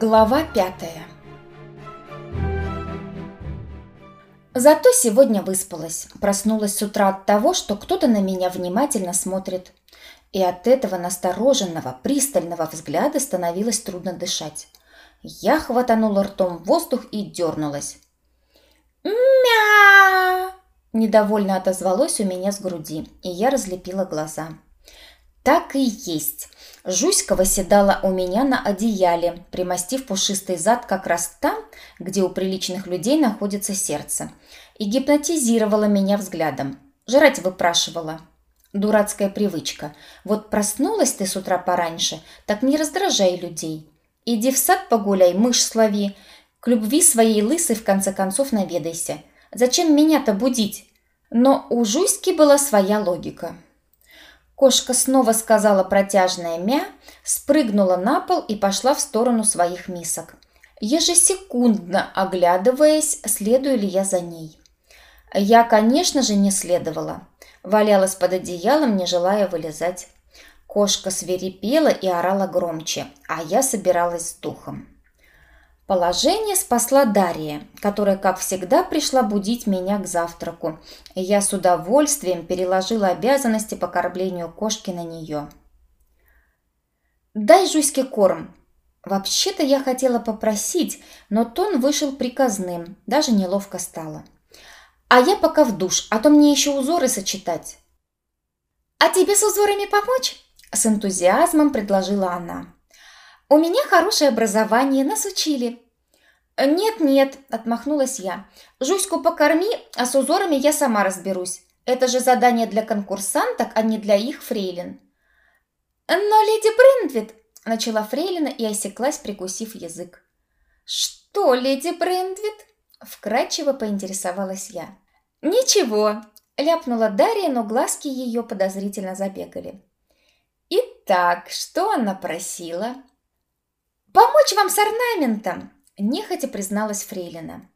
Глава пятая Зато сегодня выспалась. Проснулась с утра от того, что кто-то на меня внимательно смотрит. И от этого настороженного, пристального взгляда становилось трудно дышать. Я хватанула ртом воздух и дернулась. «Мя!» Недовольно отозвалось у меня с груди, и я разлепила глаза. Так и есть. Жуська восседала у меня на одеяле, примостив пушистый зад как раз там, где у приличных людей находится сердце, и гипнотизировала меня взглядом. Жрать выпрашивала. Дурацкая привычка. Вот проснулась ты с утра пораньше, так не раздражай людей. Иди в сад погуляй, мышь слови. К любви своей лысой в конце концов наведайся. Зачем меня-то будить? Но у Жуськи была своя логика. Кошка снова сказала протяжное «мя», спрыгнула на пол и пошла в сторону своих мисок, ежесекундно оглядываясь, следую ли я за ней. Я, конечно же, не следовала. Валялась под одеялом, не желая вылезать. Кошка свирепела и орала громче, а я собиралась с духом. Положение спасла Дарья, которая, как всегда, пришла будить меня к завтраку, и я с удовольствием переложила обязанности по кормлению кошки на нее. «Дай Жуське корм!» Вообще-то я хотела попросить, но тон вышел приказным, даже неловко стало. «А я пока в душ, а то мне еще узоры сочетать». «А тебе с узорами помочь?» С энтузиазмом предложила она. «У меня хорошее образование, нас учили». «Нет-нет», – отмахнулась я. «Жуську покорми, а с узорами я сама разберусь. Это же задание для конкурсанток, а не для их фрейлин». «Но леди Брендвит», – начала фрейлина и осеклась, прикусив язык. «Что, леди Брендвит?» – вкратчиво поинтересовалась я. «Ничего», – ляпнула Дарья, но глазки ее подозрительно забегали. «Итак, что она просила?» «Помочь вам с орнаментом!» – нехотя призналась Фрейлина.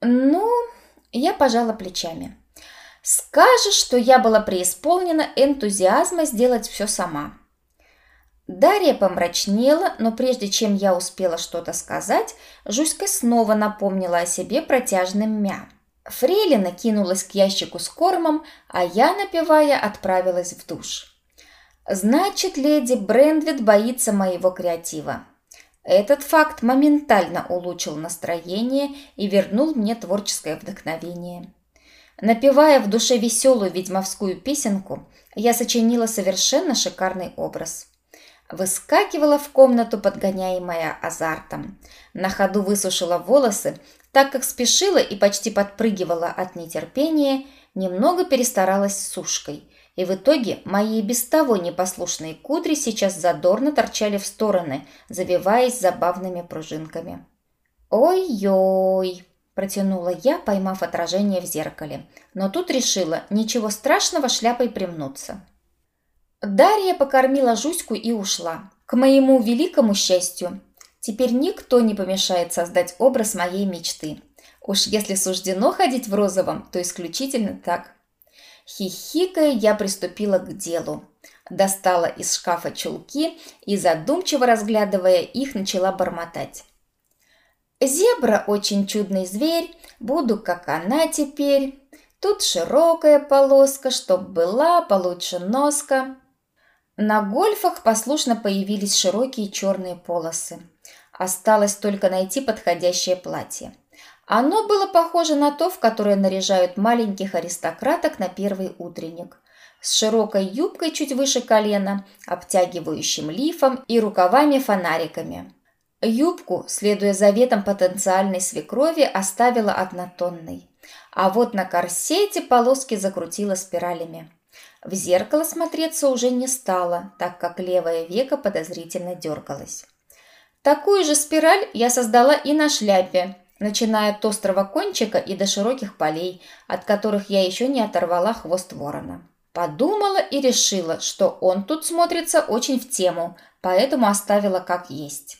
«Ну...» – я пожала плечами. «Скажешь, что я была преисполнена энтузиазма сделать все сама». Дарья помрачнела, но прежде чем я успела что-то сказать, Жуська снова напомнила о себе протяжным «мя». Фрейлина кинулась к ящику с кормом, а я, напевая, отправилась в душ. Значит, леди Брендвит боится моего креатива. Этот факт моментально улучшил настроение и вернул мне творческое вдохновение. Напевая в душе веселую ведьмовскую песенку, я сочинила совершенно шикарный образ. Выскакивала в комнату, подгоняемая азартом. На ходу высушила волосы, так как спешила и почти подпрыгивала от нетерпения, немного перестаралась с сушкой – и в итоге мои без того непослушные кудри сейчас задорно торчали в стороны, завиваясь забавными пружинками. «Ой-ой!» – протянула я, поймав отражение в зеркале. Но тут решила, ничего страшного шляпой примнуться. Дарья покормила Жуську и ушла. К моему великому счастью, теперь никто не помешает создать образ моей мечты. Уж если суждено ходить в розовом, то исключительно так. Хихикая, я приступила к делу. Достала из шкафа чулки и, задумчиво разглядывая их, начала бормотать. «Зебра очень чудный зверь, буду как она теперь. Тут широкая полоска, чтоб была получше носка». На гольфах послушно появились широкие черные полосы. Осталось только найти подходящее платье. Оно было похоже на то, в которое наряжают маленьких аристократок на первый утренник. С широкой юбкой чуть выше колена, обтягивающим лифом и рукавами-фонариками. Юбку, следуя заветам потенциальной свекрови, оставила однотонной. А вот на корсете полоски закрутила спиралями. В зеркало смотреться уже не стало, так как левое веко подозрительно дергалось. Такую же спираль я создала и на шляпе, начиная от острого кончика и до широких полей, от которых я еще не оторвала хвост ворона. Подумала и решила, что он тут смотрится очень в тему, поэтому оставила как есть.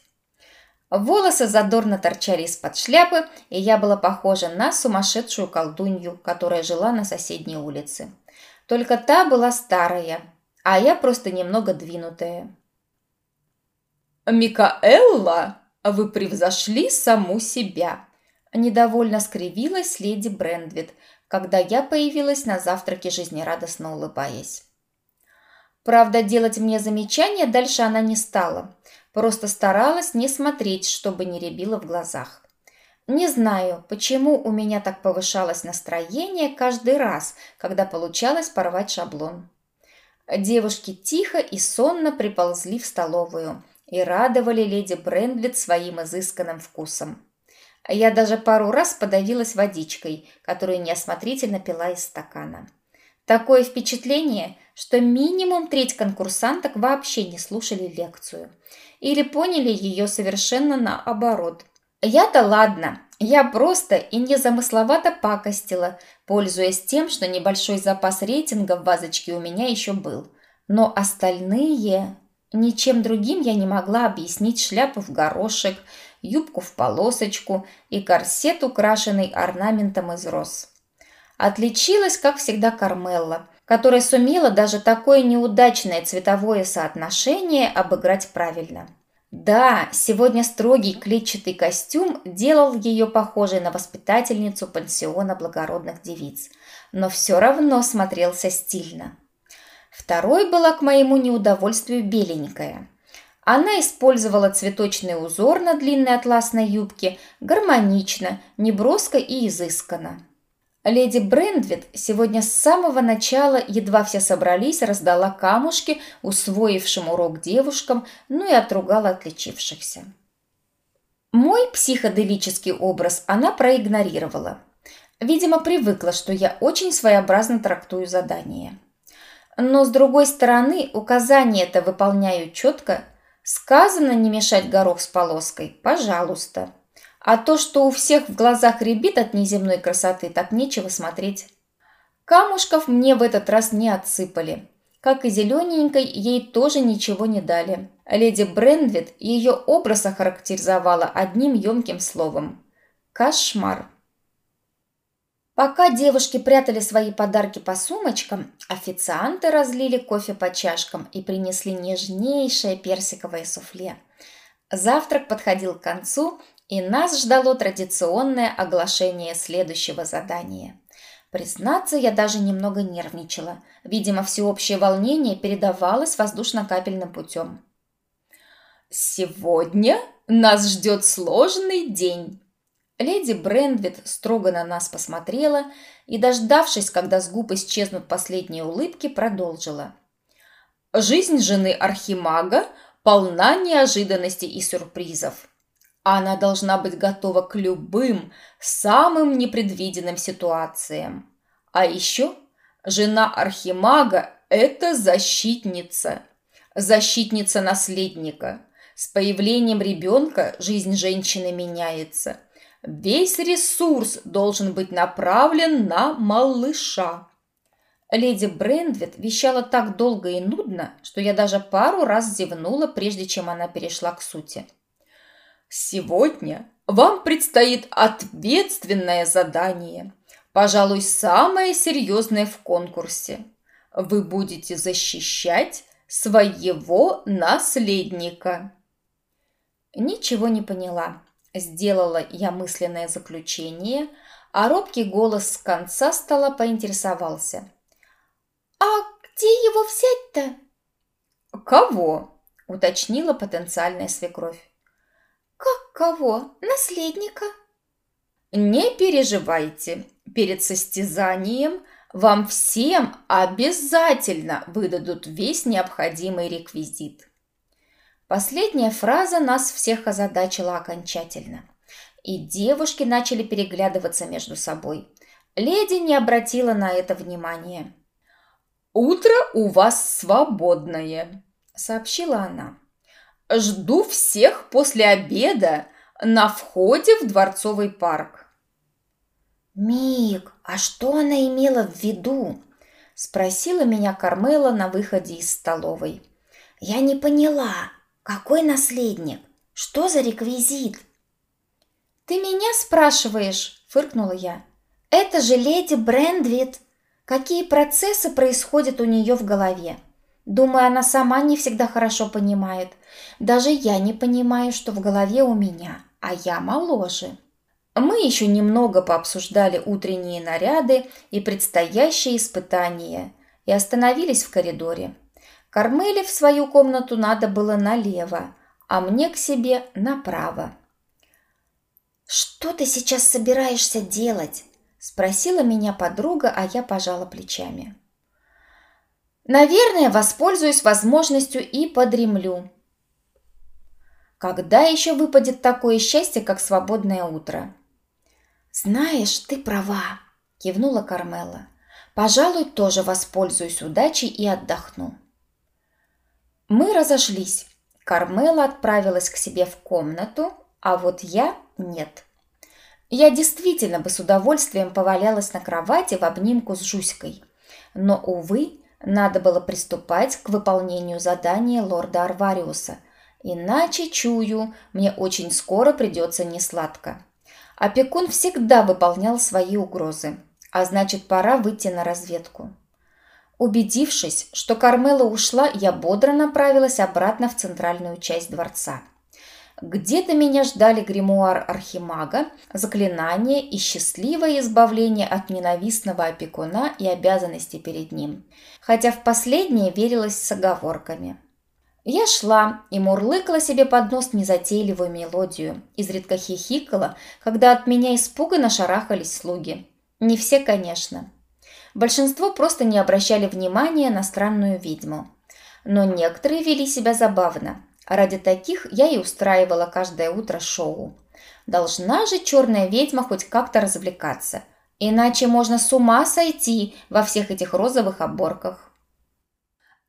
Волосы задорно торчали из-под шляпы, и я была похожа на сумасшедшую колдунью, которая жила на соседней улице. Только та была старая, а я просто немного двинутая. «Микаэлла!» вы превзошли саму себя!» Недовольно скривилась леди Брендвит, когда я появилась на завтраке, жизнерадостно улыбаясь. Правда, делать мне замечания дальше она не стала. Просто старалась не смотреть, чтобы не рябило в глазах. Не знаю, почему у меня так повышалось настроение каждый раз, когда получалось порвать шаблон. Девушки тихо и сонно приползли в столовую и радовали леди Брендлет своим изысканным вкусом. Я даже пару раз подавилась водичкой, которую неосмотрительно пила из стакана. Такое впечатление, что минимум треть конкурсанток вообще не слушали лекцию. Или поняли ее совершенно наоборот. Я-то ладно, я просто и незамысловато пакостила, пользуясь тем, что небольшой запас рейтинга в вазочке у меня еще был. Но остальные... Ничем другим я не могла объяснить шляпу в горошек, юбку в полосочку и корсет, украшенный орнаментом из роз. Отличилась, как всегда, Кармелла, которая сумела даже такое неудачное цветовое соотношение обыграть правильно. Да, сегодня строгий клетчатый костюм делал ее похожей на воспитательницу пансиона благородных девиц, но все равно смотрелся стильно. Второй была к моему неудовольствию беленькая. Она использовала цветочный узор на длинной атласной юбке гармонично, неброско и изысканно. Леди Брендвит сегодня с самого начала, едва все собрались, раздала камушки усвоившим урок девушкам, ну и отругала отличившихся. Мой психоделический образ она проигнорировала. Видимо, привыкла, что я очень своеобразно трактую задание. Но, с другой стороны, указание это выполняю четко. Сказано не мешать горох с полоской, пожалуйста. А то, что у всех в глазах рябит от неземной красоты, так нечего смотреть. Камушков мне в этот раз не отсыпали. Как и зелененькой, ей тоже ничего не дали. Леди Брендвит ее образ охарактеризовала одним емким словом. Кошмар. Пока девушки прятали свои подарки по сумочкам, официанты разлили кофе по чашкам и принесли нежнейшее персиковое суфле. Завтрак подходил к концу, и нас ждало традиционное оглашение следующего задания. Признаться, я даже немного нервничала. Видимо, всеобщее волнение передавалось воздушно-капельным путем. «Сегодня нас ждет сложный день», Леди Брендвит строго на нас посмотрела и, дождавшись, когда с губ исчезнут последние улыбки, продолжила. «Жизнь жены Архимага полна неожиданностей и сюрпризов. Она должна быть готова к любым, самым непредвиденным ситуациям. А еще жена Архимага – это защитница. Защитница наследника. С появлением ребенка жизнь женщины меняется – Весь ресурс должен быть направлен на малыша. Леди Брендвит вещала так долго и нудно, что я даже пару раз зевнула, прежде чем она перешла к сути. «Сегодня вам предстоит ответственное задание, пожалуй, самое серьезное в конкурсе. Вы будете защищать своего наследника». Ничего не поняла. Сделала я мысленное заключение, а робкий голос с конца стола поинтересовался. «А где его взять-то?» «Кого?» – уточнила потенциальная свекровь. «Как кого? Наследника?» «Не переживайте. Перед состязанием вам всем обязательно выдадут весь необходимый реквизит». Последняя фраза нас всех озадачила окончательно. И девушки начали переглядываться между собой. Леди не обратила на это внимания. «Утро у вас свободное», — сообщила она. «Жду всех после обеда на входе в Дворцовый парк». «Мик, а что она имела в виду?» – спросила меня Кармела на выходе из столовой. «Я не поняла. Какой наследник? Что за реквизит? Ты меня спрашиваешь, фыркнула я. Это же леди Брендвит. Какие процессы происходят у нее в голове? Думаю, она сама не всегда хорошо понимает. Даже я не понимаю, что в голове у меня, а я моложе. Мы еще немного пообсуждали утренние наряды и предстоящие испытания и остановились в коридоре. Кармеле в свою комнату надо было налево, а мне к себе направо. «Что ты сейчас собираешься делать?» – спросила меня подруга, а я пожала плечами. «Наверное, воспользуюсь возможностью и подремлю». Когда еще выпадет такое счастье, как свободное утро? «Знаешь, ты права», – кивнула Кармела. «Пожалуй, тоже воспользуюсь удачей и отдохну». Мы разошлись. Кармела отправилась к себе в комнату, а вот я нет. Я действительно бы с удовольствием повалялась на кровати в обнимку с Жуськой. Но, увы, надо было приступать к выполнению задания лорда Арвариуса. Иначе, чую, мне очень скоро придется несладко. Опекун всегда выполнял свои угрозы, а значит, пора выйти на разведку. Убедившись, что Кармела ушла, я бодро направилась обратно в центральную часть дворца. Где-то меня ждали гримуар Архимага, заклинание и счастливое избавление от ненавистного опекуна и обязанностей перед ним, хотя в последнее верилось с оговорками. Я шла и мурлыкала себе под нос незатейливую мелодию, изредка хихикала, когда от меня испуганно шарахались слуги. Не все, конечно. Большинство просто не обращали внимания на странную ведьму. Но некоторые вели себя забавно. Ради таких я и устраивала каждое утро шоу. Должна же черная ведьма хоть как-то развлекаться. Иначе можно с ума сойти во всех этих розовых оборках.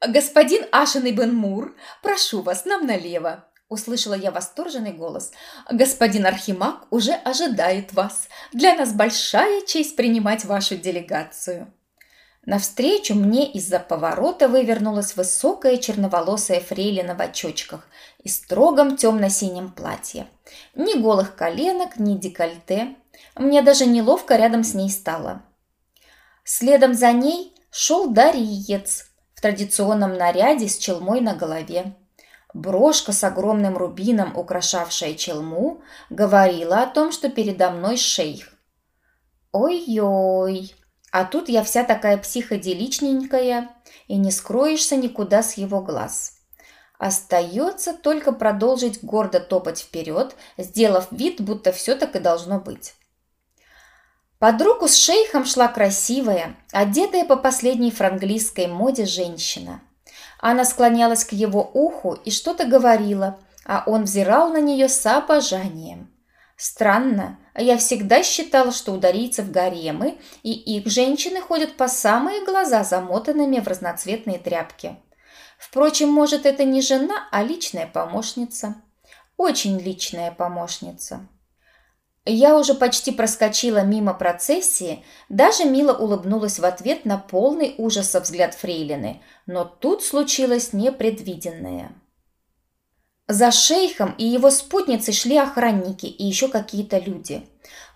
«Господин Ашин Ибн Мур, прошу вас, нам налево!» Услышала я восторженный голос. «Господин Архимаг уже ожидает вас. Для нас большая честь принимать вашу делегацию». Навстречу мне из-за поворота вывернулась высокая черноволосая фрейлина в очочках и строгом темно-синем платье. Ни голых коленок, ни декольте. Мне даже неловко рядом с ней стало. Следом за ней шел Дариец в традиционном наряде с челмой на голове. Брошка с огромным рубином, украшавшая челму, говорила о том, что передо мной шейх. «Ой-ой!» А тут я вся такая психоделичненькая, и не скроешься никуда с его глаз. Остается только продолжить гордо топать вперед, сделав вид, будто все так и должно быть. Под руку с шейхом шла красивая, одетая по последней франглийской моде женщина. Она склонялась к его уху и что-то говорила, а он взирал на нее с обожанием. Странно, я всегда считала, что у дарийцев гаремы, и их женщины ходят по самые глаза замотанными в разноцветные тряпки. Впрочем, может, это не жена, а личная помощница. Очень личная помощница. Я уже почти проскочила мимо процессии, даже мило улыбнулась в ответ на полный ужаса взгляд фрейлины, но тут случилось непредвиденное. За шейхом и его спутницей шли охранники и еще какие-то люди.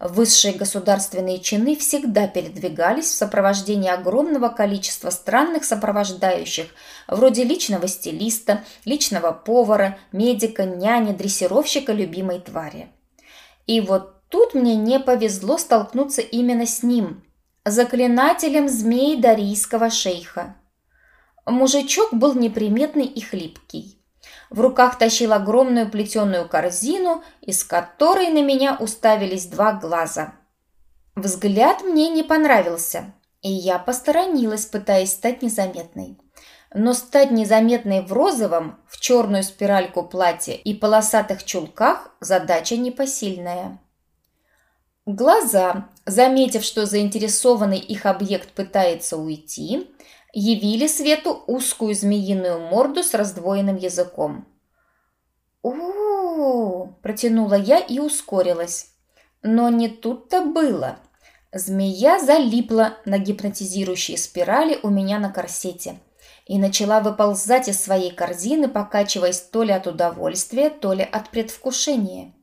Высшие государственные чины всегда передвигались в сопровождении огромного количества странных сопровождающих, вроде личного стилиста, личного повара, медика, няни, дрессировщика любимой твари. И вот тут мне не повезло столкнуться именно с ним, заклинателем змей дарийского шейха. Мужичок был неприметный и хлипкий. В руках тащил огромную плетеную корзину, из которой на меня уставились два глаза. Взгляд мне не понравился, и я посторонилась, пытаясь стать незаметной. Но стать незаметной в розовом, в черную спиральку платья и полосатых чулках – задача непосильная. Глаза, заметив, что заинтересованный их объект пытается уйти, явили свету узкую змеиную морду с раздвоенным языком. у, -у, протянула я и ускорилась. Но не тут-то было. Змея залипла на гипнотизирующей спирали у меня на корсете и начала выползать из своей корзины, покачиваясь то ли от удовольствия, то ли от предвкушения.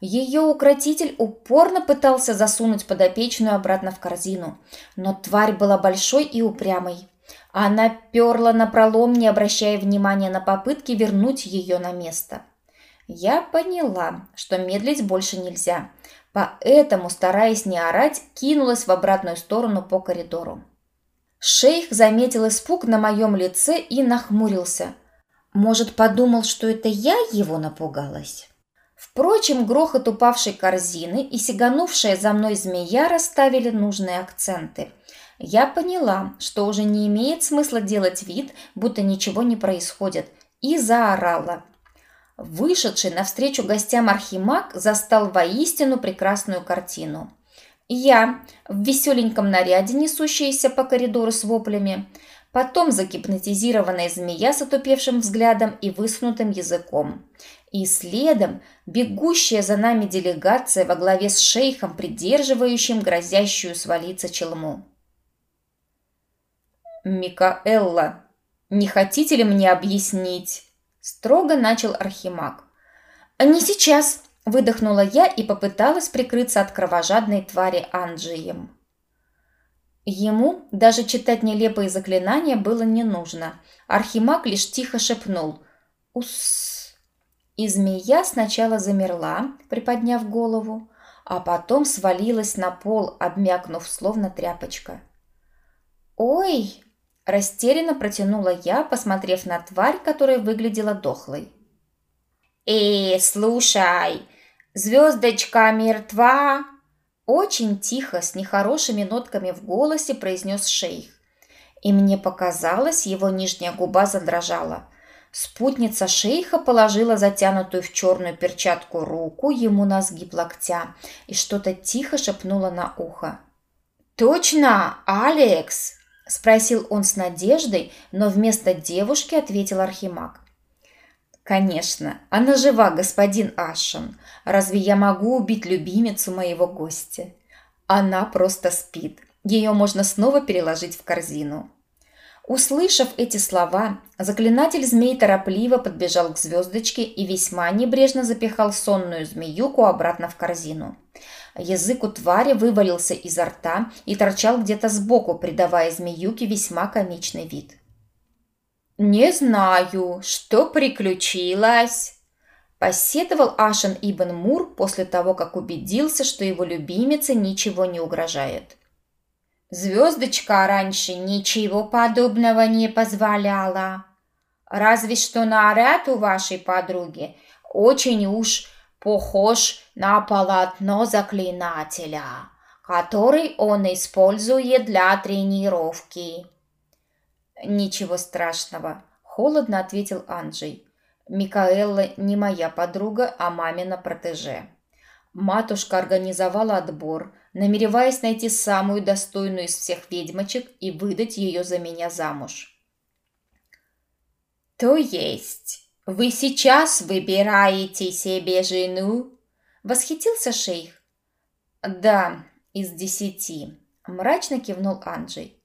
Ее укротитель упорно пытался засунуть подопечную обратно в корзину, но тварь была большой и упрямой. Она перла напролом, не обращая внимания на попытки вернуть ее на место. Я поняла, что медлить больше нельзя, поэтому, стараясь не орать, кинулась в обратную сторону по коридору. Шейх заметил испуг на моем лице и нахмурился. Может, подумал, что это я его напугалась? Впрочем, грохот упавшей корзины и сиганувшая за мной змея расставили нужные акценты. Я поняла, что уже не имеет смысла делать вид, будто ничего не происходит, и заорала. Вышедший навстречу гостям Архимаг застал воистину прекрасную картину. Я в веселеньком наряде, несущаяся по коридору с воплями, потом загипнотизированная змея с отупевшим взглядом и высунутым языком. И следом бегущая за нами делегация во главе с шейхом, придерживающим грозящую свалиться челму. «Микаэлла, не хотите ли мне объяснить?» Строго начал Архимаг. «Не сейчас!» – выдохнула я и попыталась прикрыться от кровожадной твари Анджием. Ему даже читать нелепые заклинания было не нужно. Архимаг лишь тихо шепнул «Ус». И змея сначала замерла, приподняв голову, а потом свалилась на пол, обмякнув, словно тряпочка. «Ой!» – растерянно протянула я, посмотрев на тварь, которая выглядела дохлой. «Эй, слушай, звездочка мертва!» Очень тихо, с нехорошими нотками в голосе произнес шейх. И мне показалось, его нижняя губа задрожала. Спутница шейха положила затянутую в черную перчатку руку ему на сгиб локтя и что-то тихо шепнула на ухо. «Точно, Алекс!» – спросил он с надеждой, но вместо девушки ответил Архимаг. «Конечно, она жива, господин Ашен. Разве я могу убить любимицу моего гостя? Она просто спит. Ее можно снова переложить в корзину». Услышав эти слова, заклинатель змей торопливо подбежал к звездочке и весьма небрежно запихал сонную змеюку обратно в корзину. Язык у твари вывалился изо рта и торчал где-то сбоку, придавая змеюке весьма комичный вид. «Не знаю, что приключилось», – посетовал Ашен Ибн Мур после того, как убедился, что его любимице ничего не угрожает. «Звездочка раньше ничего подобного не позволяла. Разве что наряд у вашей подруги очень уж похож на полотно заклинателя, который он использует для тренировки». «Ничего страшного», – холодно ответил Анджей. «Микаэлла не моя подруга, а мамина протеже». Матушка организовала отбор, намереваясь найти самую достойную из всех ведьмочек и выдать ее за меня замуж. «То есть вы сейчас выбираете себе жену?» – восхитился шейх. «Да, из десяти», – мрачно кивнул Анджей.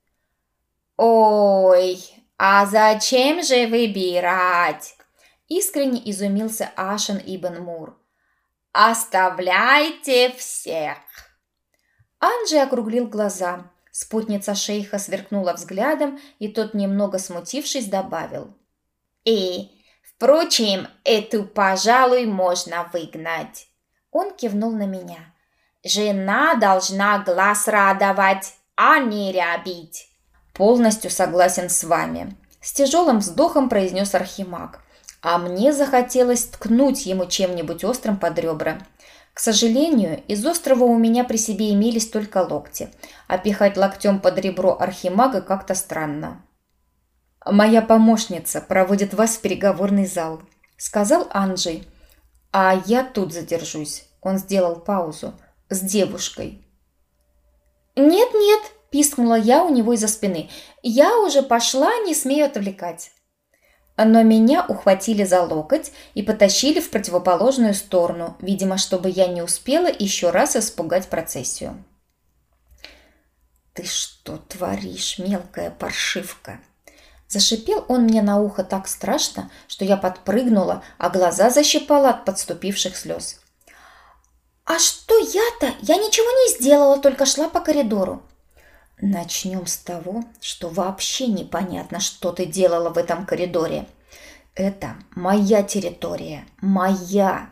«Ой, а зачем же выбирать?» Искренне изумился Ашен Ибн Мур. «Оставляйте всех!» Анджи округлил глаза. Спутница шейха сверкнула взглядом, и тот, немного смутившись, добавил. «И, впрочем, эту, пожалуй, можно выгнать». Он кивнул на меня. «Жена должна глаз радовать, а не рябить». «Полностью согласен с вами», – с тяжелым вздохом произнес Архимаг. А мне захотелось ткнуть ему чем-нибудь острым под ребра. К сожалению, из острова у меня при себе имелись только локти, а пихать локтем под ребро Архимага как-то странно. «Моя помощница проводит вас в переговорный зал», – сказал Анджей. «А я тут задержусь», – он сделал паузу, – «с девушкой». «Нет-нет», – пискнула я у него из-за спины. «Я уже пошла, не смею отвлекать». Но меня ухватили за локоть и потащили в противоположную сторону, видимо, чтобы я не успела еще раз испугать процессию. «Ты что творишь, мелкая паршивка?» Зашипел он мне на ухо так страшно, что я подпрыгнула, а глаза защипала от подступивших слез. «А что я-то? Я ничего не сделала, только шла по коридору». Начнем с того, что вообще непонятно, что ты делала в этом коридоре. Это моя территория, моя.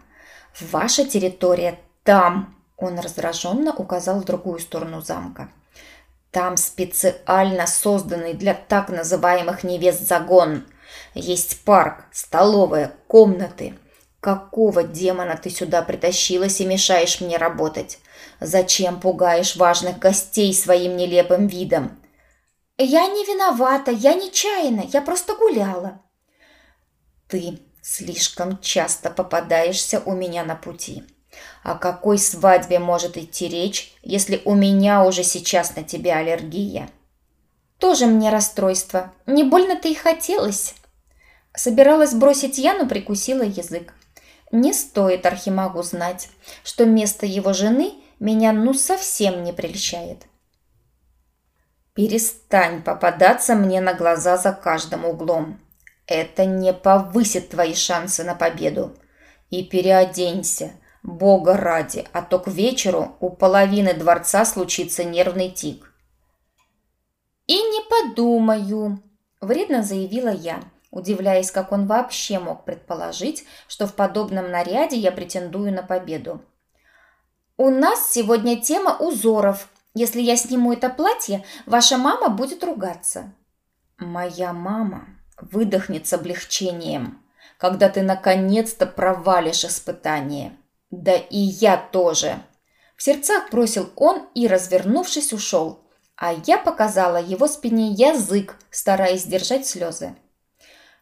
Ваша территория там. Он раздраженно указал в другую сторону замка. Там специально созданный для так называемых невест загон. Есть парк, столовая, комнаты. Какого демона ты сюда притащилась и мешаешь мне работать? Зачем пугаешь важных гостей своим нелепым видом? Я не виновата, я нечаянно, я просто гуляла. Ты слишком часто попадаешься у меня на пути. О какой свадьбе может идти речь, если у меня уже сейчас на тебя аллергия? Тоже мне расстройство. Не больно-то и хотелось. Собиралась бросить Яну, прикусила язык. Не стоит Архимагу знать, что место его жены меня ну совсем не прельщает. Перестань попадаться мне на глаза за каждым углом. Это не повысит твои шансы на победу. И переоденься, бога ради, а то к вечеру у половины дворца случится нервный тик. «И не подумаю», – вредно заявила я, удивляясь, как он вообще мог предположить, что в подобном наряде я претендую на победу. «У нас сегодня тема узоров. Если я сниму это платье, ваша мама будет ругаться». «Моя мама выдохнет с облегчением, когда ты наконец-то провалишь испытание. Да и я тоже». В сердцах бросил он и, развернувшись, ушел, а я показала его спине язык, стараясь сдержать слезы.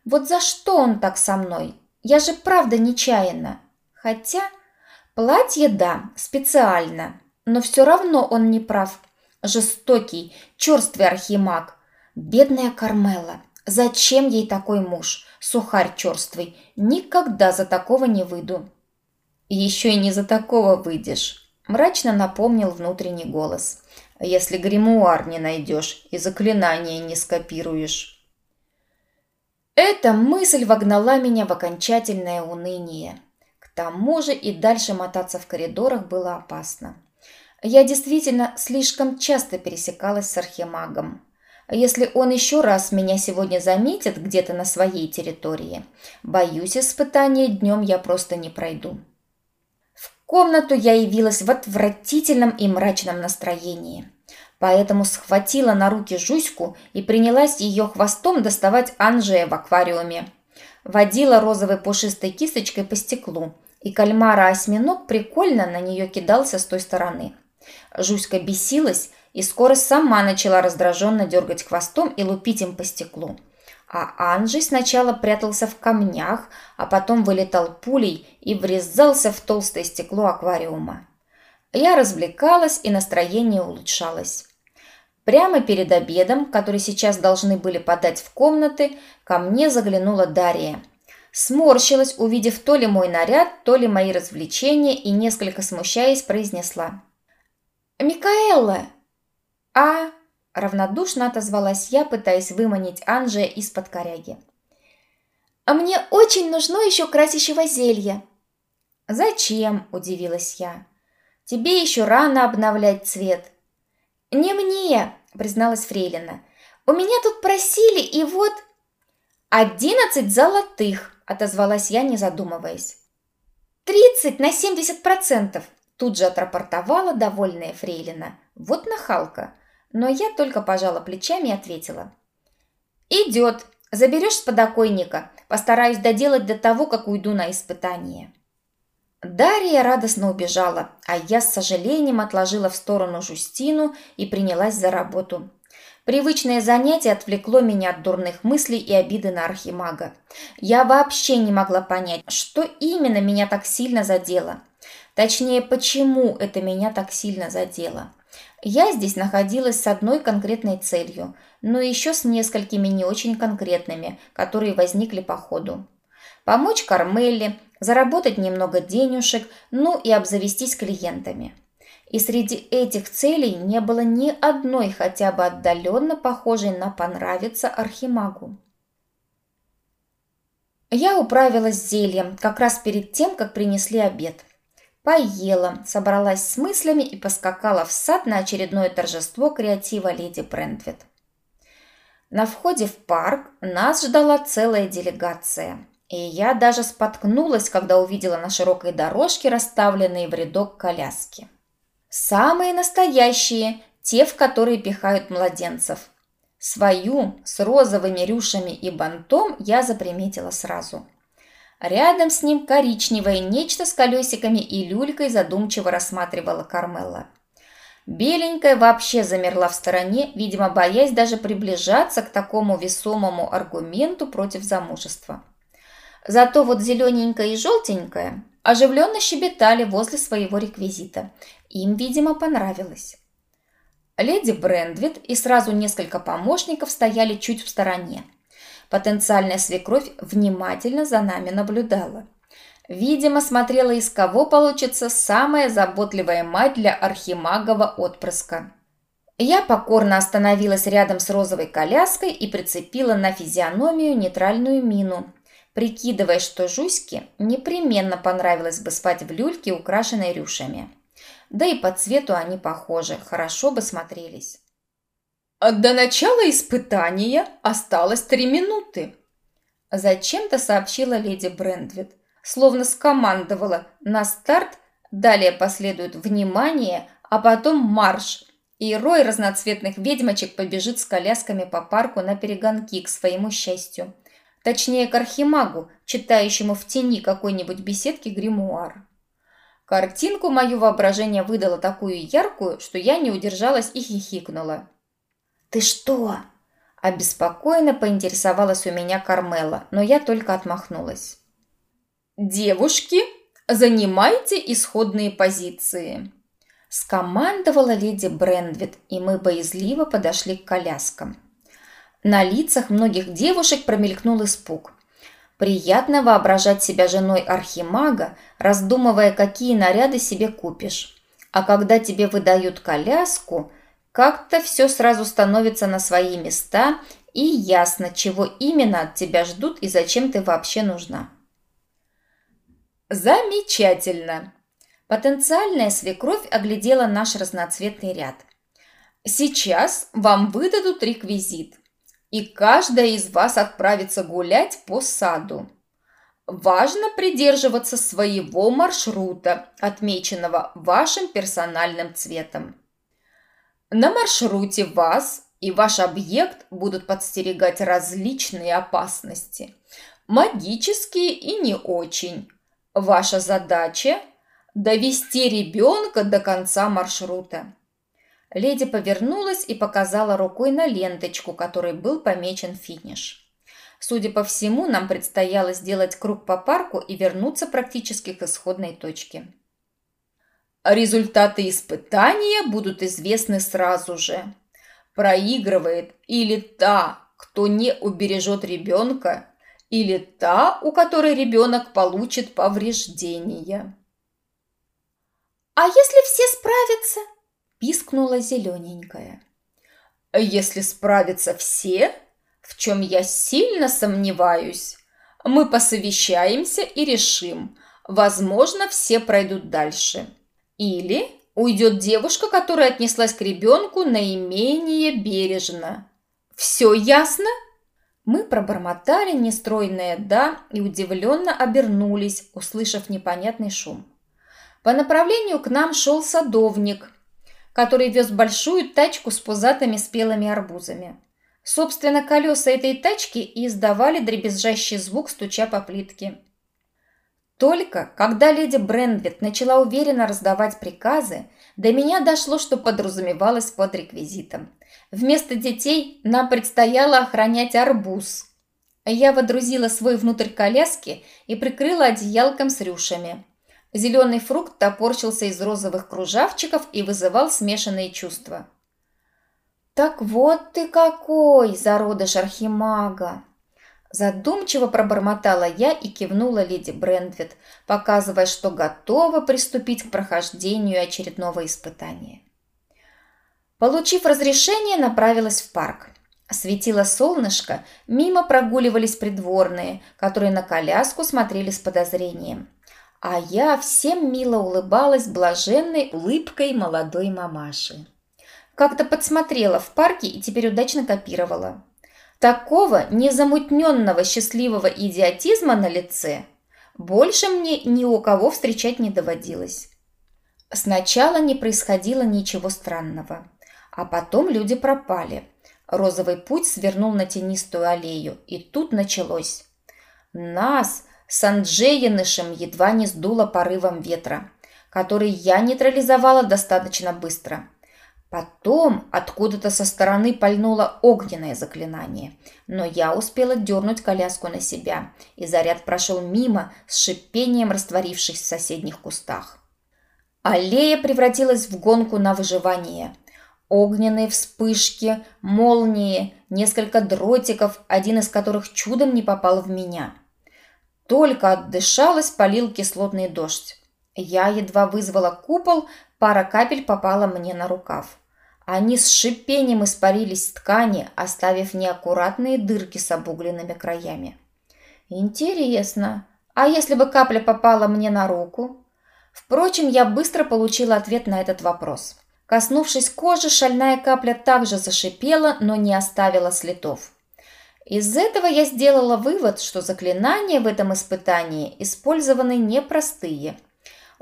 Вот за что он так со мной? Я же правда нечаянно. Хотя платье, да, специально, но все равно он не прав. Жестокий, черствый архимаг. Бедная Кармела. Зачем ей такой муж? Сухарь черствый. Никогда за такого не выйду. Еще и не за такого выйдешь. Мрачно напомнил внутренний голос. Если гримуар не найдешь и заклинание не скопируешь. Эта мысль вогнала меня в окончательное уныние. К тому же и дальше мотаться в коридорах было опасно. Я действительно слишком часто пересекалась с архимагом. Если он еще раз меня сегодня заметит где-то на своей территории, боюсь, испытания днем я просто не пройду. Комнату я явилась в отвратительном и мрачном настроении поэтому схватила на руки Жуську и принялась ее хвостом доставать Анжея в аквариуме. Водила розовой пушистой кисточкой по стеклу, и кальмара-осьминог прикольно на нее кидался с той стороны. Жуська бесилась и скоро сама начала раздраженно дергать хвостом и лупить им по стеклу. А Анжей сначала прятался в камнях, а потом вылетал пулей и врезался в толстое стекло аквариума. Я развлекалась, и настроение улучшалось. Прямо перед обедом, который сейчас должны были подать в комнаты, ко мне заглянула Дарья. Сморщилась, увидев то ли мой наряд, то ли мои развлечения, и, несколько смущаясь, произнесла. «Микаэла!» «А?» – равнодушно отозвалась я, пытаясь выманить Анжея из-под коряги. «А мне очень нужно еще красящего зелья». «Зачем?» – удивилась я. «Тебе еще рано обновлять цвет. «Не мне», – призналась Фрейлина. «У меня тут просили, и вот...» «Одиннадцать золотых», – отозвалась я, не задумываясь. «Тридцать на семьдесят процентов», – тут же отрапортовала довольная Фрейлина. «Вот нахалка». Но я только пожала плечами и ответила. «Идет. Заберешь с подоконника. Постараюсь доделать до того, как уйду на испытание». Дарья радостно убежала, а я с сожалением отложила в сторону Жустину и принялась за работу. Привычное занятие отвлекло меня от дурных мыслей и обиды на архимага. Я вообще не могла понять, что именно меня так сильно задело. Точнее, почему это меня так сильно задело. Я здесь находилась с одной конкретной целью, но еще с несколькими не очень конкретными, которые возникли по ходу. Помочь Кармелле, заработать немного денежек, ну и обзавестись клиентами. И среди этих целей не было ни одной хотя бы отдаленно похожей на понравиться Архимагу. Я управилась зельем как раз перед тем, как принесли обед. Поела, собралась с мыслями и поскакала в сад на очередное торжество креатива леди Брентвит. На входе в парк нас ждала целая делегация. И я даже споткнулась, когда увидела на широкой дорожке расставленные в рядок коляски. Самые настоящие, те, в которые пихают младенцев. Свою с розовыми рюшами и бантом я заприметила сразу. Рядом с ним коричневое нечто с колесиками и люлькой задумчиво рассматривала Кармелла. Беленькая вообще замерла в стороне, видимо, боясь даже приближаться к такому весомому аргументу против замужества. Зато вот зелененькая и желтенькая оживленно щебетали возле своего реквизита. Им, видимо, понравилось. Леди Брендвит и сразу несколько помощников стояли чуть в стороне. Потенциальная свекровь внимательно за нами наблюдала. Видимо, смотрела, из кого получится самая заботливая мать для архимагова отпрыска. Я покорно остановилась рядом с розовой коляской и прицепила на физиономию нейтральную мину, прикидывая, что Жуське непременно понравилось бы спать в люльке, украшенной рюшами. Да и по цвету они похожи, хорошо бы смотрелись. До начала испытания осталось три минуты. Зачем-то сообщила леди Брендвит, словно скомандовала на старт, далее последует внимание, а потом марш, и рой разноцветных ведьмочек побежит с колясками по парку на перегонки к своему счастью. Точнее, к архимагу, читающему в тени какой-нибудь беседки гримуар. Картинку мое воображение выдало такую яркую, что я не удержалась и хихикнула. «Ты что?» – обеспокоенно поинтересовалась у меня Кармела, но я только отмахнулась. «Девушки, занимайте исходные позиции!» Скомандовала леди Брендвит, и мы боязливо подошли к коляскам. На лицах многих девушек промелькнул испуг. Приятно воображать себя женой архимага, раздумывая, какие наряды себе купишь. А когда тебе выдают коляску, как-то все сразу становится на свои места и ясно, чего именно от тебя ждут и зачем ты вообще нужна. Замечательно! Потенциальная свекровь оглядела наш разноцветный ряд. Сейчас вам выдадут реквизит – и каждая из вас отправится гулять по саду. Важно придерживаться своего маршрута, отмеченного вашим персональным цветом. На маршруте вас и ваш объект будут подстерегать различные опасности, магические и не очень. Ваша задача – довести ребенка до конца маршрута. Леди повернулась и показала рукой на ленточку, которой был помечен финиш. Судя по всему, нам предстояло сделать круг по парку и вернуться практически к исходной точке. Результаты испытания будут известны сразу же. Проигрывает или та, кто не убережет ребенка, или та, у которой ребенок получит повреждения. «А если все справятся?» пискнула зелененькая. «Если справятся все, в чем я сильно сомневаюсь, мы посовещаемся и решим, возможно, все пройдут дальше. Или уйдет девушка, которая отнеслась к ребенку наименее бережно. Все ясно?» Мы пробормотали нестройное «да» и удивленно обернулись, услышав непонятный шум. По направлению к нам шел садовник, который вез большую тачку с пузатыми спелыми арбузами. Собственно, колеса этой тачки и издавали дребезжащий звук, стуча по плитке. Только когда леди Брендвит начала уверенно раздавать приказы, до меня дошло, что подразумевалось под реквизитом. Вместо детей нам предстояло охранять арбуз. Я водрузила свой внутрь коляски и прикрыла одеялком с рюшами. Зеленый фрукт топорщился из розовых кружавчиков и вызывал смешанные чувства. «Так вот ты какой, зародыш архимага!» Задумчиво пробормотала я и кивнула леди Брендвит, показывая, что готова приступить к прохождению очередного испытания. Получив разрешение, направилась в парк. Светило солнышко, мимо прогуливались придворные, которые на коляску смотрели с подозрением. а я всем мило улыбалась блаженной улыбкой молодой мамаши. Как-то подсмотрела в парке и теперь удачно копировала. Такого незамутненного счастливого идиотизма на лице больше мне ни у кого встречать не доводилось. Сначала не происходило ничего странного, а потом люди пропали. Розовый путь свернул на тенистую аллею, и тут началось. Нас с Анджеянышем едва не сдуло порывом ветра, который я нейтрализовала достаточно быстро. Потом откуда-то со стороны пальнуло огненное заклинание, но я успела дернуть коляску на себя, и заряд прошел мимо с шипением растворившись в соседних кустах. Аллея превратилась в гонку на выживание. Огненные вспышки, молнии, несколько дротиков, один из которых чудом не попал в меня. Только отдышалась, полил кислотный дождь. Я едва вызвала купол, пара капель попала мне на рукав. Они с шипением испарились с ткани, оставив неаккуратные дырки с обугленными краями. Интересно, а если бы капля попала мне на руку? Впрочем, я быстро получила ответ на этот вопрос. Коснувшись кожи, шальная капля также зашипела, но не оставила следов. Из этого я сделала вывод, что заклинания в этом испытании использованы непростые.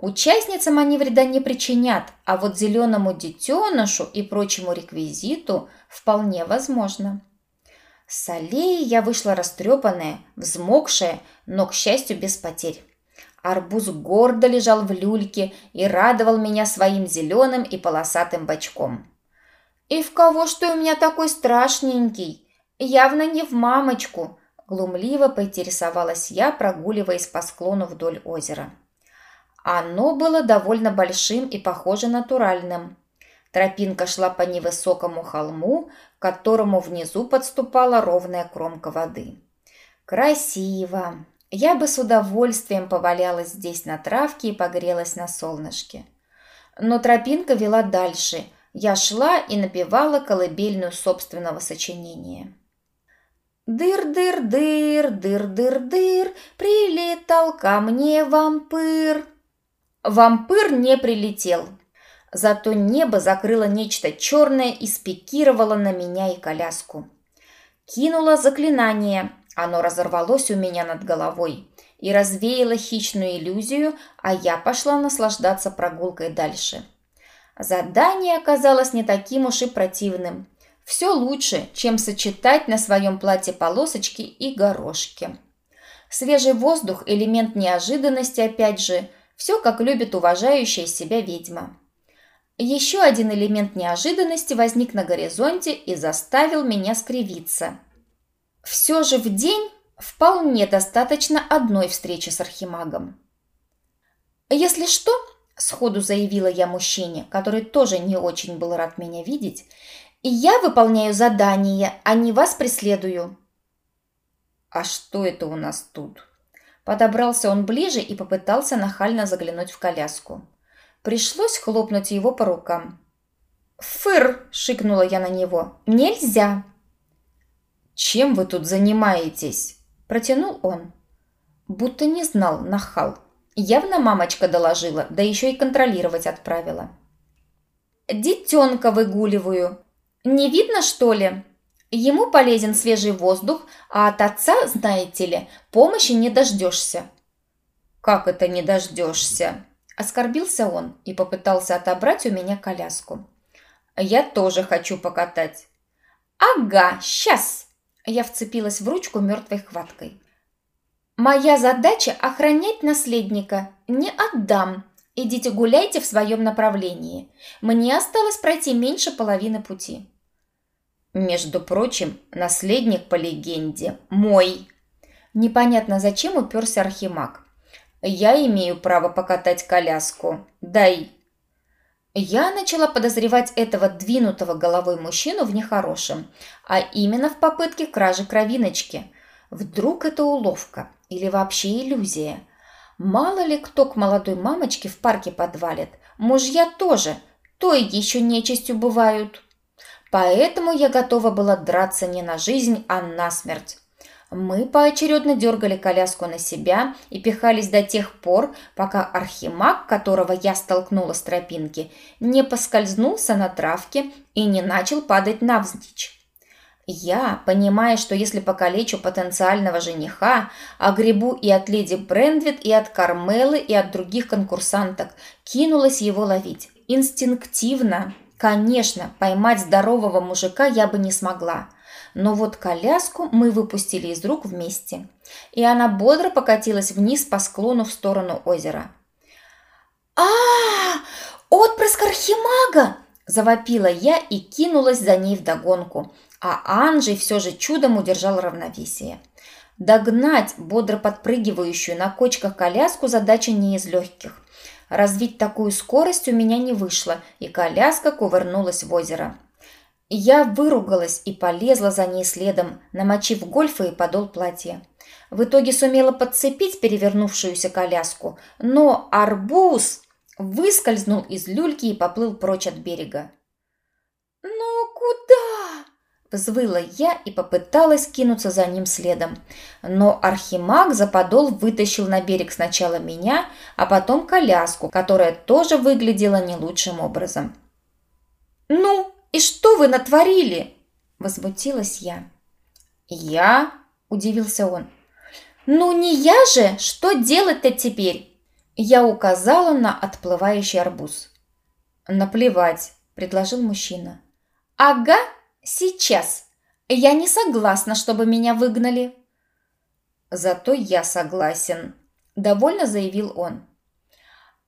Участницам они вреда не причинят, а вот зеленому детенышу и прочему реквизиту вполне возможно. С аллеи я вышла растрепанная, взмокшая, но, к счастью, без потерь. Арбуз гордо лежал в люльке и радовал меня своим зеленым и полосатым бочком. «И в кого что у меня такой страшненький? Явно не в мамочку!» Глумливо поинтересовалась я, прогуливаясь по склону вдоль озера. Оно было довольно большим и, похоже, натуральным. Тропинка шла по невысокому холму, к которому внизу подступала ровная кромка воды. «Красиво!» Я бы с удовольствием повалялась здесь на травке и погрелась на солнышке. Но тропинка вела дальше. Я шла и напевала колыбельную собственного сочинения. «Дыр-дыр-дыр, дыр-дыр-дыр, прилетал ко мне вампир». Вампир не прилетел. Зато небо закрыло нечто черное и спикировало на меня и коляску. Кинула заклинание – оно разорвалось у меня над головой и развеяло хищную иллюзию, а я пошла наслаждаться прогулкой дальше. Задание оказалось не таким уж и противным. Все лучше, чем сочетать на своем платье полосочки и горошки. Свежий воздух – элемент неожиданности, опять же, все как любит уважающая себя ведьма. Еще один элемент неожиданности возник на горизонте и заставил меня скривиться – все же в день вполне достаточно одной встречи с архимагом. «Если что», – сходу заявила я мужчине, который тоже не очень был рад меня видеть, «я выполняю задание, а не вас преследую». «А что это у нас тут?» Подобрался он ближе и попытался нахально заглянуть в коляску. Пришлось хлопнуть его по рукам. «Фыр!» – шикнула я на него. «Нельзя!» «Чем вы тут занимаетесь?» – протянул он. Будто не знал, нахал. Явно мамочка доложила, да еще и контролировать отправила. «Детенка выгуливаю. Не видно, что ли? Ему полезен свежий воздух, а от отца, знаете ли, помощи не дождешься». «Как это не дождешься?» Оскорбился он и попытался отобрать у меня коляску. «Я тоже хочу покатать». «Ага, сейчас!» Я вцепилась в ручку мертвой хваткой. «Моя задача – охранять наследника. Не отдам. Идите гуляйте в своем направлении. Мне осталось пройти меньше половины пути». «Между прочим, наследник по легенде мой». Непонятно, зачем уперся Архимаг. «Я имею право покатать коляску. Дай». Я начала подозревать этого двинутого головой мужчину в нехорошем, а именно в попытке кражи кровиночки. Вдруг это уловка или вообще иллюзия? Мало ли кто к молодой мамочке в парке подвалит. Мужья тоже, то и еще нечистью бывают. Поэтому я готова была драться не на жизнь, а на смерть. Мы поочередно дергали коляску на себя и пихались до тех пор, пока архимаг, которого я столкнула с тропинки, не поскользнулся на травке и не начал падать навзничь. Я, понимая, что если покалечу потенциального жениха, огребу и от леди Брендвит, и от Кармелы, и от других конкурсанток, кинулась его ловить. Инстинктивно. Конечно, поймать здорового мужика я бы не смогла – но вот коляску мы выпустили из рук вместе, и она бодро покатилась вниз по склону в сторону озера. а, -а, -а Отпрыск Архимага!» – завопила я и кинулась за ней вдогонку, а Анжей все же чудом удержал равновесие. Догнать бодро подпрыгивающую на кочках коляску задача не из легких. Развить такую скорость у меня не вышло, и коляска кувырнулась в озеро. Я выругалась и полезла за ней следом, намочив гольфа и подол платья. В итоге сумела подцепить перевернувшуюся коляску, но арбуз выскользнул из люльки и поплыл прочь от берега. «Ну куда?» – взвыла я и попыталась кинуться за ним следом. Но архимаг за подол вытащил на берег сначала меня, а потом коляску, которая тоже выглядела не лучшим образом. «Ну, «И что вы натворили?» – возмутилась я. «Я?» – удивился он. «Ну не я же! Что делать-то теперь?» Я указала на отплывающий арбуз. «Наплевать», – предложил мужчина. «Ага, сейчас. Я не согласна, чтобы меня выгнали». «Зато я согласен», – довольно заявил он.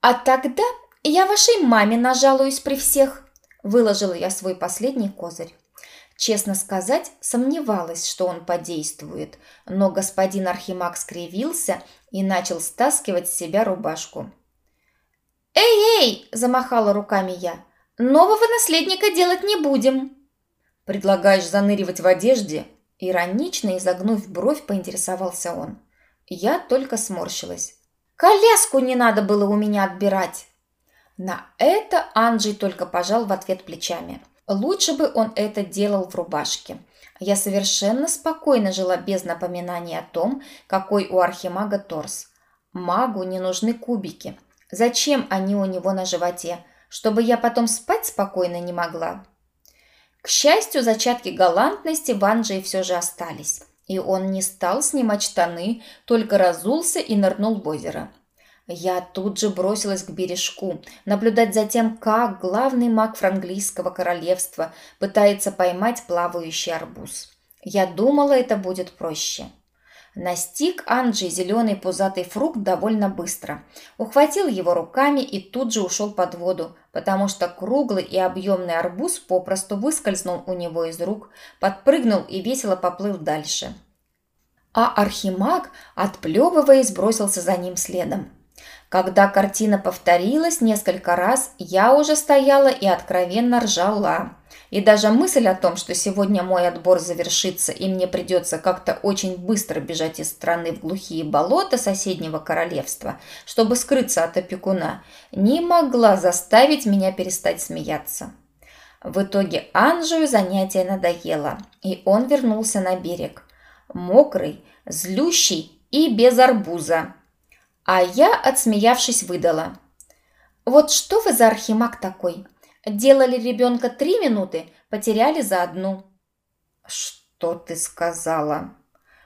«А тогда я вашей маме нажалуюсь при всех», Выложила я свой последний козырь. Честно сказать, сомневалась, что он подействует, но господин Архимаг скривился и начал стаскивать с себя рубашку. «Эй-эй!» – замахала руками я. «Нового наследника делать не будем!» «Предлагаешь заныривать в одежде?» Иронично изогнув бровь, поинтересовался он. Я только сморщилась. «Коляску не надо было у меня отбирать!» На это Анджей только пожал в ответ плечами. Лучше бы он это делал в рубашке. Я совершенно спокойно жила без напоминаний о том, какой у архимага торс. Магу не нужны кубики. Зачем они у него на животе? Чтобы я потом спать спокойно не могла. К счастью, зачатки галантности в Анджее все же остались. И он не стал снимать штаны, только разулся и нырнул в озеро. Я тут же бросилась к бережку, наблюдать за тем, как главный маг франглийского королевства пытается поймать плавающий арбуз. Я думала, это будет проще. Настиг Анджи зеленый пузатый фрукт довольно быстро. Ухватил его руками и тут же ушел под воду, потому что круглый и объемный арбуз попросту выскользнул у него из рук, подпрыгнул и весело поплыл дальше. А архимаг, отплевываясь, бросился за ним следом. Когда картина повторилась несколько раз, я уже стояла и откровенно ржала. И даже мысль о том, что сегодня мой отбор завершится и мне придется как-то очень быстро бежать из страны в глухие болота соседнего королевства, чтобы скрыться от опекуна, не могла заставить меня перестать смеяться. В итоге Анжию занятие надоело, и он вернулся на берег. Мокрый, злющий и без арбуза. А я, отсмеявшись, выдала. «Вот что вы за архимаг такой? Делали ребенка три минуты, потеряли за одну». «Что ты сказала?»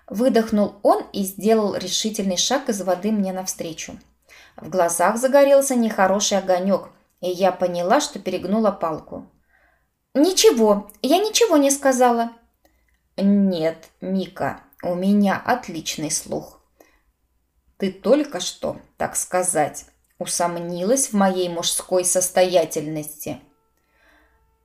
Выдохнул он и сделал решительный шаг из воды мне навстречу. В глазах загорелся нехороший огонек, и я поняла, что перегнула палку. «Ничего, я ничего не сказала». «Нет, Мика, у меня отличный слух. Ты только что, так сказать, усомнилась в моей мужской состоятельности.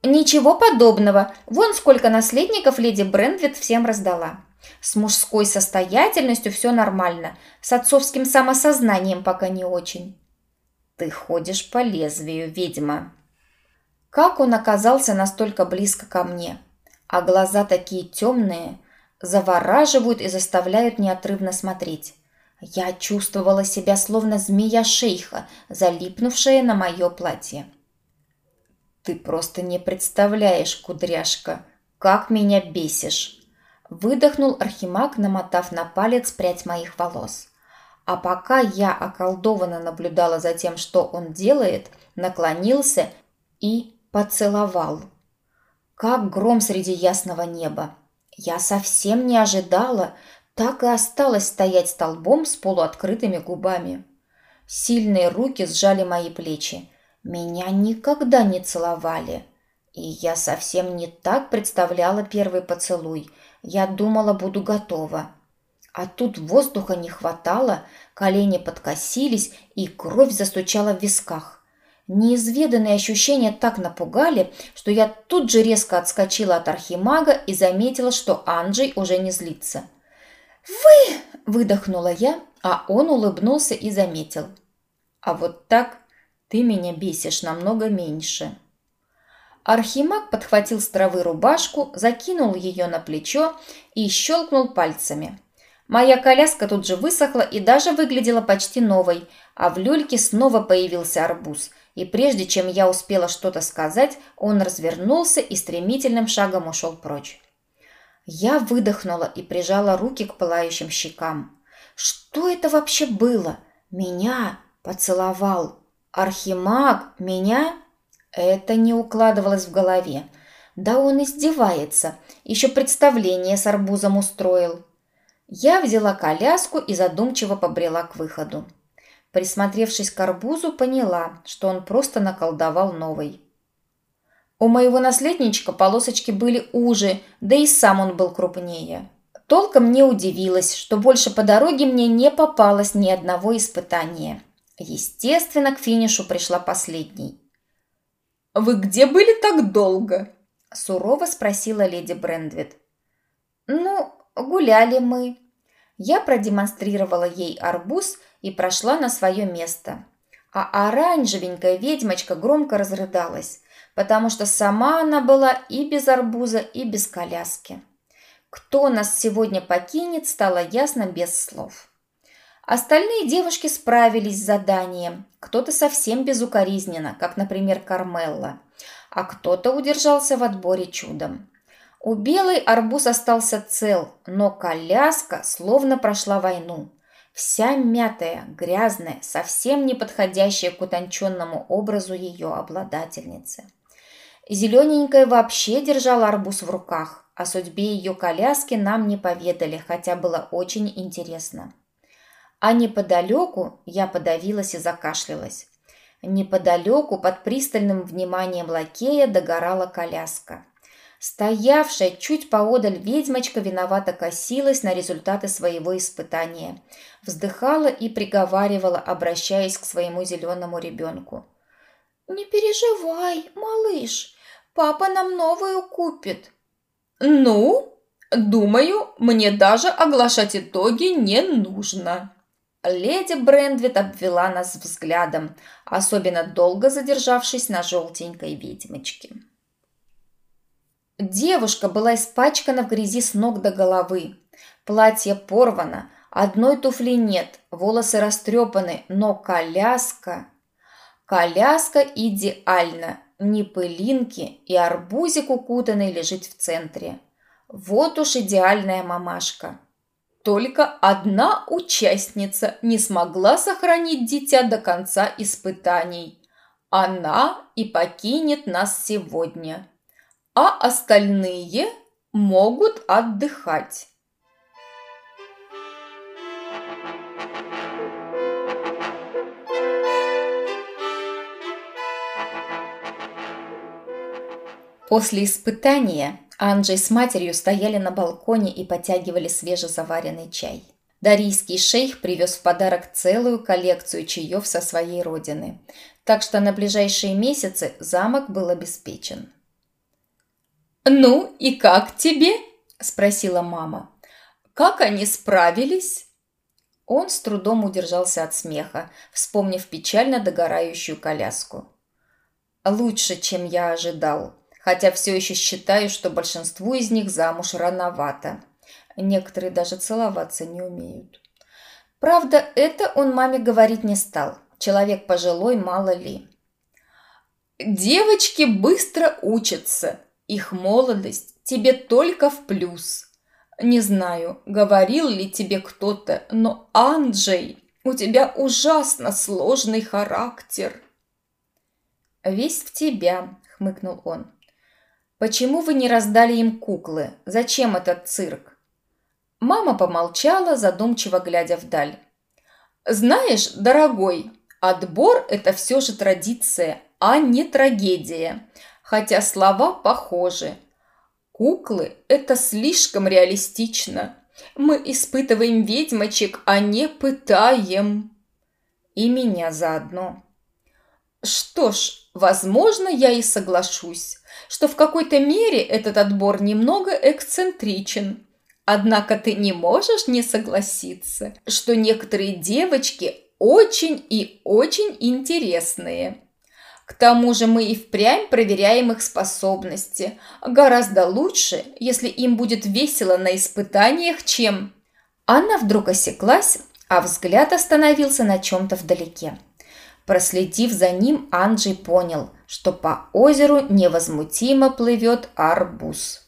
Ничего подобного. Вон сколько наследников леди Брендвит всем раздала. С мужской состоятельностью все нормально, с отцовским самосознанием пока не очень. Ты ходишь по лезвию, ведьма. Как он оказался настолько близко ко мне? А глаза такие темные, завораживают и заставляют неотрывно смотреть. Я чувствовала себя словно змея-шейха, залипнувшая на мое платье. «Ты просто не представляешь, кудряшка, как меня бесишь!» выдохнул Архимаг, намотав на палец прядь моих волос. А пока я околдованно наблюдала за тем, что он делает, наклонился и поцеловал. Как гром среди ясного неба. Я совсем не ожидала, так и осталась стоять столбом с полуоткрытыми губами. Сильные руки сжали мои плечи. Меня никогда не целовали. И я совсем не так представляла первый поцелуй. Я думала, буду готова. А тут воздуха не хватало, колени подкосились, и кровь застучала в висках. Неизведанные ощущения так напугали, что я тут же резко отскочила от архимага и заметила, что Анджей уже не злится. «Вы!» – выдохнула я, а он улыбнулся и заметил. «А вот так ты меня бесишь намного меньше». Архимаг подхватил с травы рубашку, закинул ее на плечо и щелкнул пальцами. Моя коляска тут же высохла и даже выглядела почти новой, а в люльке снова появился арбуз. И прежде чем я успела что-то сказать, он развернулся и стремительным шагом ушел прочь. Я выдохнула и прижала руки к пылающим щекам. Что это вообще было? Меня поцеловал. Архимаг? Меня? Это не укладывалось в голове. Да он издевается. Еще представление с арбузом устроил. Я взяла коляску и задумчиво побрела к выходу. Присмотревшись к арбузу, поняла, что он просто наколдовал новый. У моего наследничка полосочки были уже, да и сам он был крупнее. Толком не удивилась, что больше по дороге мне не попалось ни одного испытания. Естественно, к финишу пришла последней. «Вы где были так долго?» – сурово спросила леди Брендвит. «Ну, гуляли мы». Я продемонстрировала ей арбуз и прошла на свое место. А оранжевенькая ведьмочка громко разрыдалась потому что сама она была и без арбуза, и без коляски. Кто нас сегодня покинет, стало ясно без слов. Остальные девушки справились с заданием, кто-то совсем безукоризненно, как, например, Кармелла, а кто-то удержался в отборе чудом. У белой арбуз остался цел, но коляска словно прошла войну. Вся мятая, грязная, совсем не подходящая к утонченному образу ее обладательницы. Зелененькая вообще держала арбуз в руках. О судьбе ее коляски нам не поведали, хотя было очень интересно. А неподалеку я подавилась и закашлялась. Неподалеку под пристальным вниманием лакея догорала коляска. Стоявшая чуть поодаль ведьмочка виновато косилась на результаты своего испытания. Вздыхала и приговаривала, обращаясь к своему зеленому ребенку. «Не переживай, малыш, Папа нам новую купит». «Ну, думаю, мне даже оглашать итоги не нужно». Леди Брендвит обвела нас взглядом, особенно долго задержавшись на желтенькой ведьмочке. Девушка была испачкана в грязи с ног до головы. Платье порвано, одной туфли нет, волосы растрепаны, но коляска... Коляска идеальна, ни пылинки, и арбузик укутанный лежит в центре. Вот уж идеальная мамашка. Только одна участница не смогла сохранить дитя до конца испытаний. Она и покинет нас сегодня. А остальные могут отдыхать. После испытания Анджей с матерью стояли на балконе и потягивали свежезаваренный чай. Дарийский шейх привез в подарок целую коллекцию чаев со своей родины, так что на ближайшие месяцы замок был обеспечен. «Ну и как тебе?» – спросила мама. «Как они справились?» Он с трудом удержался от смеха, вспомнив печально догорающую коляску. «Лучше, чем я ожидал», хотя все еще считаю, что большинству из них замуж рановато. Некоторые даже целоваться не умеют. Правда, это он маме говорить не стал. Человек пожилой, мало ли. Девочки быстро учатся. Их молодость тебе только в плюс. Не знаю, говорил ли тебе кто-то, но Анджей, у тебя ужасно сложный характер. Весь в тебя, хмыкнул он. Почему вы не раздали им куклы? Зачем этот цирк? Мама помолчала, задумчиво глядя вдаль. Знаешь, дорогой, отбор – это все же традиция, а не трагедия. Хотя слова похожи. Куклы – это слишком реалистично. Мы испытываем ведьмочек, а не пытаем. И меня заодно. Что ж, возможно, я и соглашусь, что в какой-то мере этот отбор немного эксцентричен. Однако ты не можешь не согласиться, что некоторые девочки очень и очень интересные. К тому же мы и впрямь проверяем их способности. Гораздо лучше, если им будет весело на испытаниях, чем... Анна вдруг осеклась, а взгляд остановился на чем-то вдалеке. Проследив за ним, Анджей понял, что по озеру невозмутимо плывет арбуз.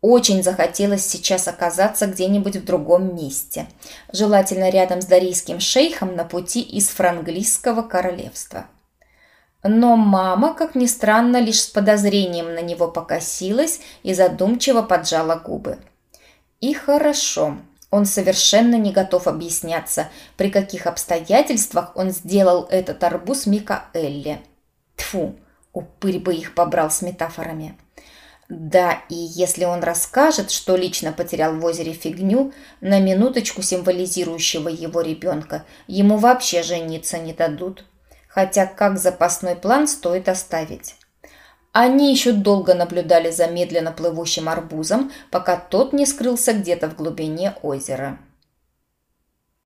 Очень захотелось сейчас оказаться где-нибудь в другом месте, желательно рядом с дарийским шейхом на пути из франглийского королевства. Но мама, как ни странно, лишь с подозрением на него покосилась и задумчиво поджала губы. И хорошо, он совершенно не готов объясняться, при каких обстоятельствах он сделал этот арбуз Микаэлле. Тфу, упырь бы их побрал с метафорами. Да, и если он расскажет, что лично потерял в озере фигню, на минуточку символизирующего его ребенка, ему вообще жениться не дадут. Хотя как запасной план стоит оставить. Они еще долго наблюдали за медленно плывущим арбузом, пока тот не скрылся где-то в глубине озера.